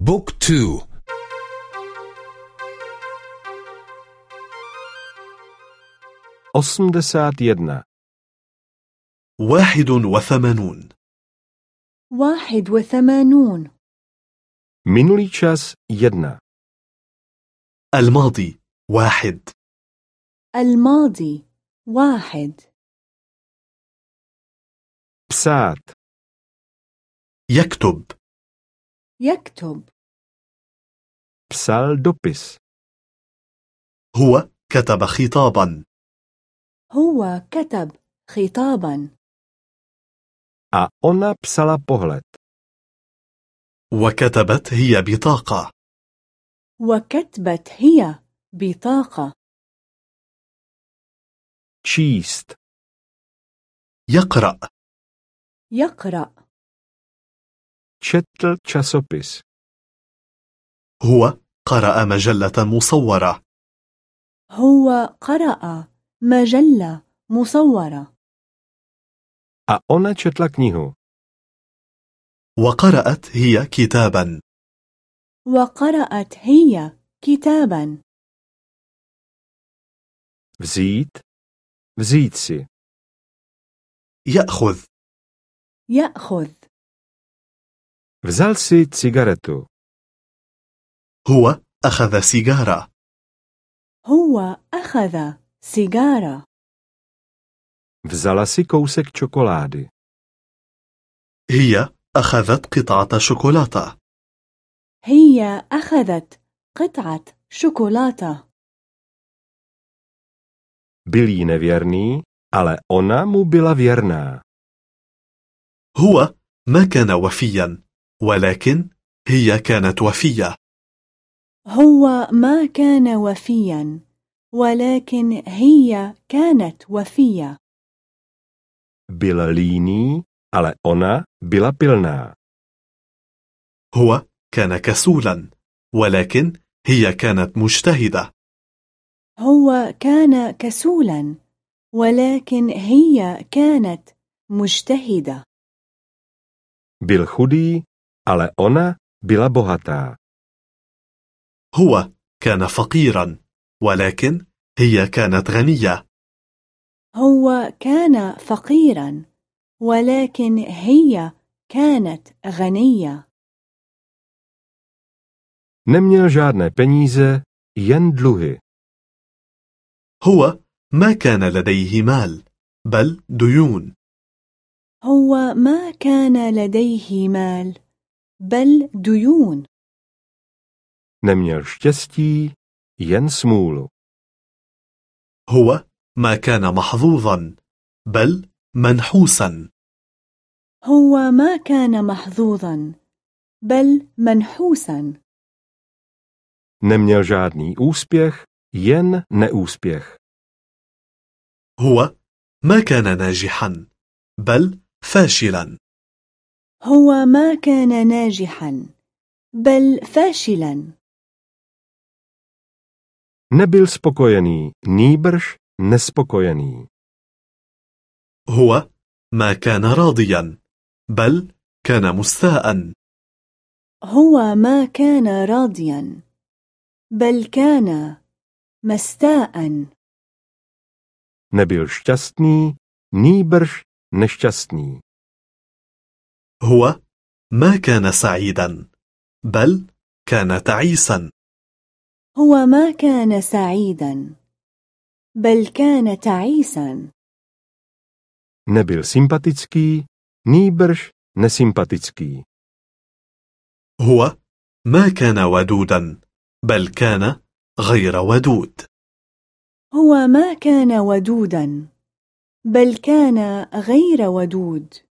بوك تو. osmdesát jedna, واحد وثمانون. واحد وثمانون. minulý čas jedna, الماضي واحد. الماضي واحد. psát, يكتب. يكتب. Psal dopis, هو كتب خطابا. هو كتب خطابا. A ona psala pohled. وكتبت هي بطاقة. وكتبت هي بطاقة. Číst, يقرأ. يقرأ. Četl časopis, هو قرأ مجلة مصورة. هو قرأ مجلة مصورة. A ona četla knihu. وقرأت هي كتابا. وقرأت هي كتابا. Vzít, vzít si, يأخذ. يأخذ. Vzal si cigaretu, هو أخذ سيجارة. هو أخذ سيجارة. Vzala si kousek čokolády, هي أخذت قطعة شوكولاتة. هي أخذت قطعة شوكولاتة. Byl jí nevěrný, ale ona mu byla věrná. هو ما كان وفيا. ولكن هي كانت وفية. هو ما كان وفيا ولكن هي كانت وفية. Byl líný, ale ona byla pilná. هو كان كسولا ولكن هي كانت مجتهدة. هو كان كسولا ولكن هي كانت مجتهدة. Byl chudý, ale ona byla bohatá. هو كان فقيرا ولكن هي كانت غنية هو كان فقيرا ولكن هي كانت غنية Neměl žádné peníze, jen dluhy. هو ما كان لديه مال بل ديون هو ما كان لديه مال بل ديون Neměl štěstí, jen smůlu. هو ما كان محظوظا بل منحوسا هو ما كان محظوظا بل منحوسا Neměl žádný úspěch, jen neúspěch. هو ما كان ناجحا بل فاشلا هو ما كان ناجحا بل فاشلا Nebyl spokojený, nýbrž nespokojený. هو ما كان راضيا بل كان مستاء هو ما كان راضيا بل كان مستاء Nebyl šťastný, nýbrž nešťastný. هو ما كان سعيدا بل كان تعيسا. هو ما كان سعيدا بل كان تعيسا. Nebyl sympatický, nýbrž nesympatický. هو ما كان ودودا بل كان غير ودود. هو ما كان ودودا بل كان غير ودود.